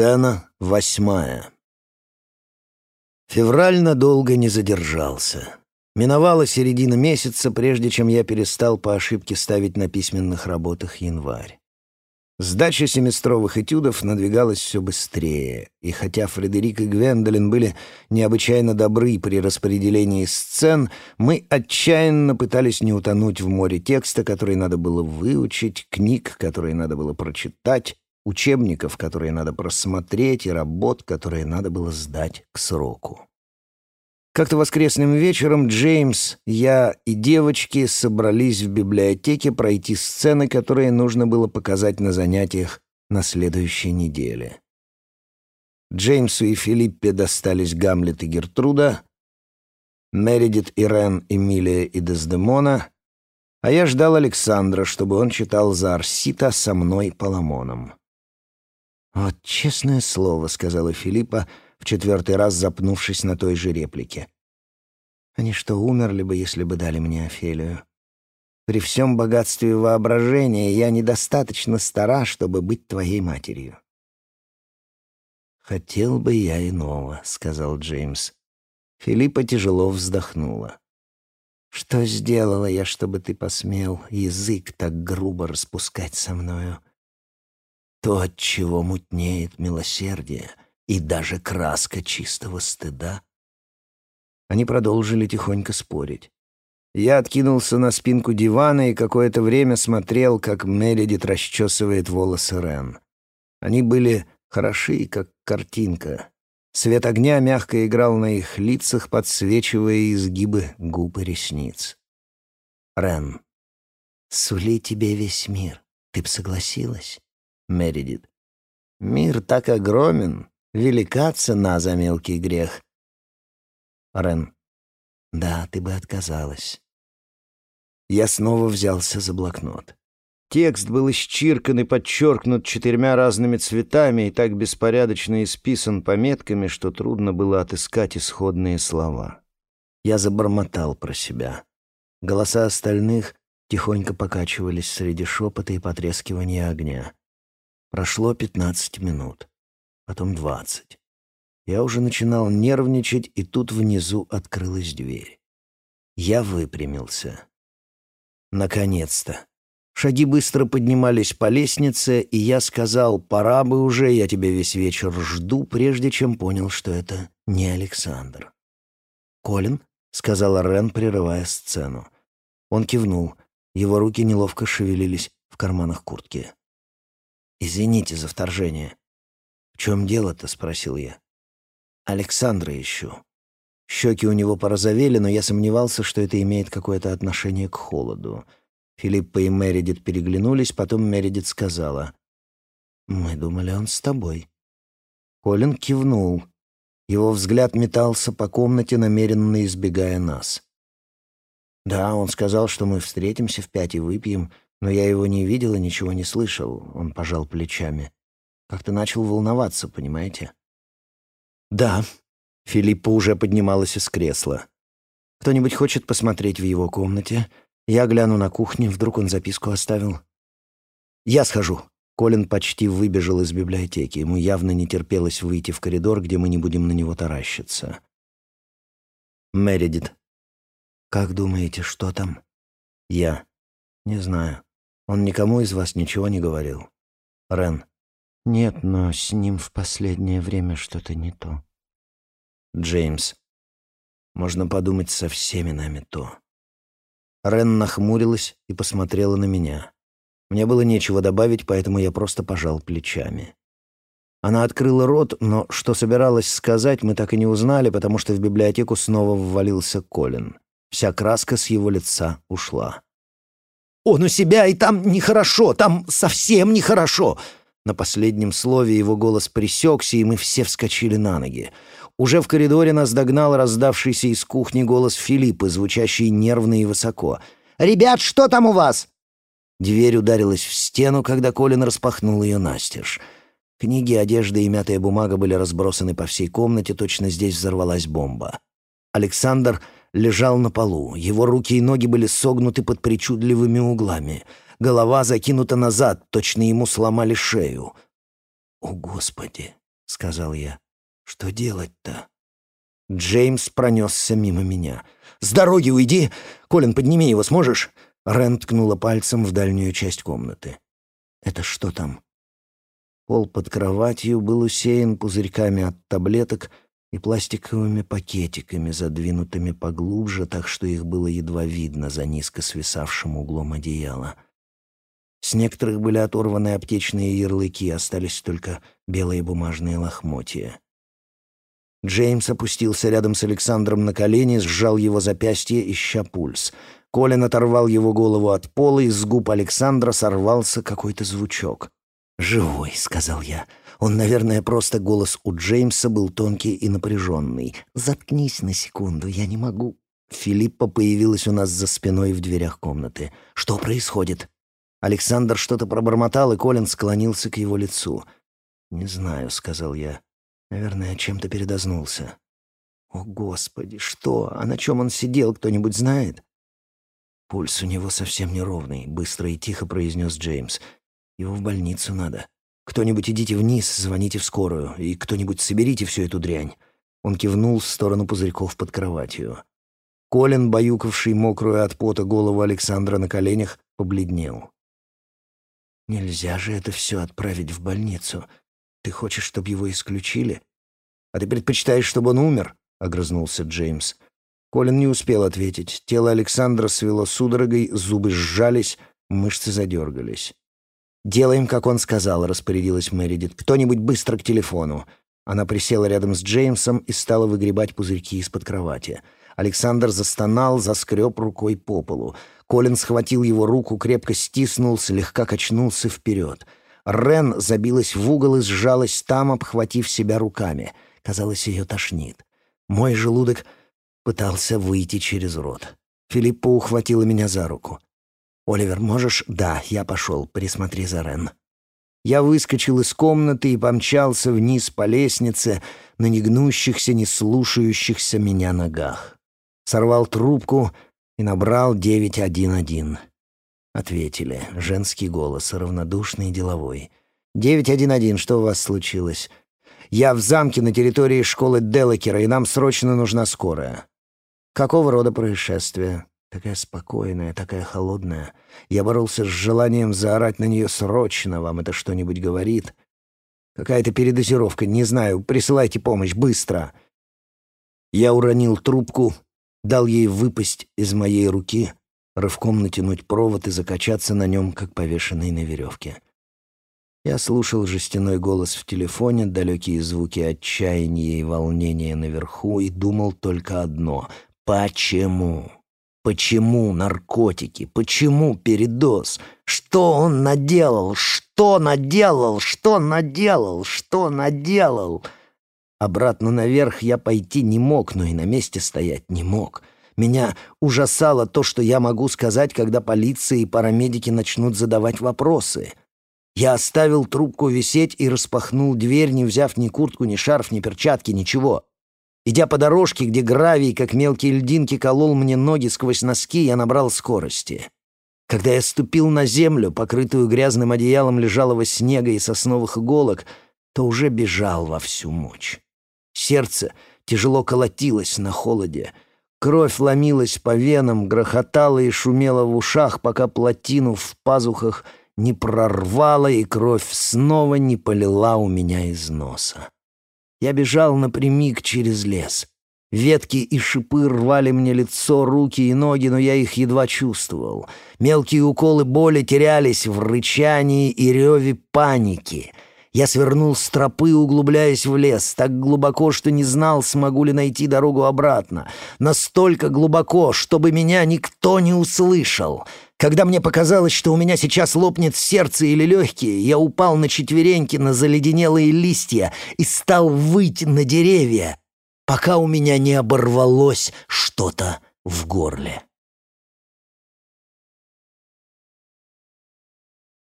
Сцена восьмая. Февраль надолго не задержался. Миновала середина месяца, прежде чем я перестал по ошибке ставить на письменных работах январь. Сдача семестровых этюдов надвигалась все быстрее, и хотя Фредерик и Гвендолин были необычайно добры при распределении сцен, мы отчаянно пытались не утонуть в море текста, который надо было выучить, книг, которые надо было прочитать, учебников, которые надо просмотреть, и работ, которые надо было сдать к сроку. Как-то воскресным вечером Джеймс, я и девочки собрались в библиотеке пройти сцены, которые нужно было показать на занятиях на следующей неделе. Джеймсу и Филиппе достались Гамлет и Гертруда, Мередит, Ирен, Эмилия и Дездемона, а я ждал Александра, чтобы он читал за Арсита со мной Паламоном. «Вот честное слово», — сказала Филиппа, — в четвертый раз запнувшись на той же реплике. Они что, умерли бы, если бы дали мне Офелию? При всем богатстве воображения я недостаточно стара, чтобы быть твоей матерью. «Хотел бы я иного», — сказал Джеймс. Филиппа тяжело вздохнула. «Что сделала я, чтобы ты посмел язык так грубо распускать со мною? То, от чего мутнеет милосердие — и даже краска чистого стыда. Они продолжили тихонько спорить. Я откинулся на спинку дивана и какое-то время смотрел, как Меледит расчесывает волосы Рен. Они были хороши, как картинка. Свет огня мягко играл на их лицах, подсвечивая изгибы губ и ресниц. Рен. «Сули тебе весь мир. Ты б согласилась?» Мередит. «Мир так огромен, Велика цена за мелкий грех. Рен. Да, ты бы отказалась. Я снова взялся за блокнот. Текст был исчиркан и подчеркнут четырьмя разными цветами и так беспорядочно исписан пометками, что трудно было отыскать исходные слова. Я забормотал про себя. Голоса остальных тихонько покачивались среди шепота и потрескивания огня. Прошло пятнадцать минут потом двадцать. Я уже начинал нервничать, и тут внизу открылась дверь. Я выпрямился. Наконец-то. Шаги быстро поднимались по лестнице, и я сказал, пора бы уже, я тебя весь вечер жду, прежде чем понял, что это не Александр. «Колин?» — сказала Рен, прерывая сцену. Он кивнул. Его руки неловко шевелились в карманах куртки. «Извините за вторжение чем дело-то?» — спросил я. «Александра ищу». Щеки у него порозовели, но я сомневался, что это имеет какое-то отношение к холоду. Филиппа и Мередит переглянулись, потом Мередит сказала. «Мы думали, он с тобой». Колин кивнул. Его взгляд метался по комнате, намеренно избегая нас. «Да, он сказал, что мы встретимся в пять и выпьем, но я его не видел и ничего не слышал», — он пожал плечами. Как-то начал волноваться, понимаете? Да. Филиппа уже поднималась из кресла. Кто-нибудь хочет посмотреть в его комнате? Я гляну на кухне, вдруг он записку оставил. Я схожу. Колин почти выбежал из библиотеки. Ему явно не терпелось выйти в коридор, где мы не будем на него таращиться. Мередит. «Как думаете, что там?» «Я. Не знаю. Он никому из вас ничего не говорил?» «Рен. Нет, но с ним в последнее время что-то не то. Джеймс. Можно подумать, со всеми нами то. Рен нахмурилась и посмотрела на меня. Мне было нечего добавить, поэтому я просто пожал плечами. Она открыла рот, но что собиралась сказать, мы так и не узнали, потому что в библиотеку снова ввалился Колин. Вся краска с его лица ушла. «Он у себя, и там нехорошо, там совсем нехорошо!» На последнем слове его голос пресекся, и мы все вскочили на ноги. Уже в коридоре нас догнал раздавшийся из кухни голос Филиппа, звучащий нервно и высоко. «Ребят, что там у вас?» Дверь ударилась в стену, когда Колин распахнул ее настежь. Книги, одежда и мятая бумага были разбросаны по всей комнате, точно здесь взорвалась бомба. Александр лежал на полу. Его руки и ноги были согнуты под причудливыми углами — голова закинута назад, точно ему сломали шею. О, Господи! сказал я. «Что делать-то?» Джеймс пронесся мимо меня. «С дороги уйди! Колин, подними его, сможешь?» Рен ткнула пальцем в дальнюю часть комнаты. «Это что там?» Пол под кроватью был усеян пузырьками от таблеток и пластиковыми пакетиками, задвинутыми поглубже, так что их было едва видно за низко свисавшим углом одеяла. С некоторых были оторваны аптечные ярлыки, остались только белые бумажные лохмотья. Джеймс опустился рядом с Александром на колени, сжал его запястье, ища пульс. Колин оторвал его голову от пола, и с губ Александра сорвался какой-то звучок. «Живой», — сказал я. Он, наверное, просто голос у Джеймса был тонкий и напряженный. «Заткнись на секунду, я не могу». Филиппа появилась у нас за спиной в дверях комнаты. «Что происходит?» Александр что-то пробормотал, и Колин склонился к его лицу. «Не знаю», — сказал я. «Наверное, чем-то передознулся». «О, Господи, что? А на чем он сидел, кто-нибудь знает?» «Пульс у него совсем неровный», — быстро и тихо произнес Джеймс. «Его в больницу надо. Кто-нибудь идите вниз, звоните в скорую, и кто-нибудь соберите всю эту дрянь». Он кивнул в сторону пузырьков под кроватью. Колин, баюкавший мокрую от пота голову Александра на коленях, побледнел. «Нельзя же это все отправить в больницу. Ты хочешь, чтобы его исключили? А ты предпочитаешь, чтобы он умер?» — огрызнулся Джеймс. Колин не успел ответить. Тело Александра свело судорогой, зубы сжались, мышцы задергались. «Делаем, как он сказал», — распорядилась Мэридит. «Кто-нибудь быстро к телефону». Она присела рядом с Джеймсом и стала выгребать пузырьки из-под кровати. Александр застонал, заскреб рукой по полу. Колин схватил его руку, крепко стиснул, слегка качнулся вперед. Рен забилась в угол и сжалась там, обхватив себя руками. Казалось, ее тошнит. Мой желудок Пытался выйти через рот. Филиппа ухватила меня за руку. «Оливер, можешь?» «Да, я пошел. Присмотри за Рен». Я выскочил из комнаты и помчался вниз по лестнице на негнущихся, не слушающихся меня ногах. Сорвал трубку и набрал 911. Ответили. Женский голос, равнодушный и деловой. «911, что у вас случилось?» «Я в замке на территории школы Делакера, и нам срочно нужна скорая». Какого рода происшествие? Такая спокойная, такая холодная. Я боролся с желанием заорать на нее срочно. Вам это что-нибудь говорит? Какая-то передозировка, не знаю. Присылайте помощь, быстро. Я уронил трубку, дал ей выпасть из моей руки, рывком натянуть провод и закачаться на нем, как повешенный на веревке. Я слушал жестяной голос в телефоне, далекие звуки отчаяния и волнения наверху и думал только одно — Почему? Почему наркотики? Почему передоз? Что он наделал? Что наделал? Что наделал? Что наделал? Обратно наверх я пойти не мог, но и на месте стоять не мог. Меня ужасало то, что я могу сказать, когда полиция и парамедики начнут задавать вопросы. Я оставил трубку висеть и распахнул дверь, не взяв ни куртку, ни шарф, ни перчатки, ничего. Идя по дорожке, где гравий, как мелкие льдинки, колол мне ноги сквозь носки, я набрал скорости. Когда я ступил на землю, покрытую грязным одеялом лежалого снега и сосновых иголок, то уже бежал во всю мощь. Сердце тяжело колотилось на холоде. Кровь ломилась по венам, грохотала и шумела в ушах, пока плотину в пазухах не прорвала и кровь снова не полила у меня из носа. Я бежал напрямик через лес. Ветки и шипы рвали мне лицо, руки и ноги, но я их едва чувствовал. Мелкие уколы боли терялись в рычании и реве паники. Я свернул с тропы, углубляясь в лес, так глубоко, что не знал, смогу ли найти дорогу обратно. Настолько глубоко, чтобы меня никто не услышал. Когда мне показалось, что у меня сейчас лопнет сердце или легкие, я упал на четвереньки на заледенелые листья и стал выть на деревья, пока у меня не оборвалось что-то в горле.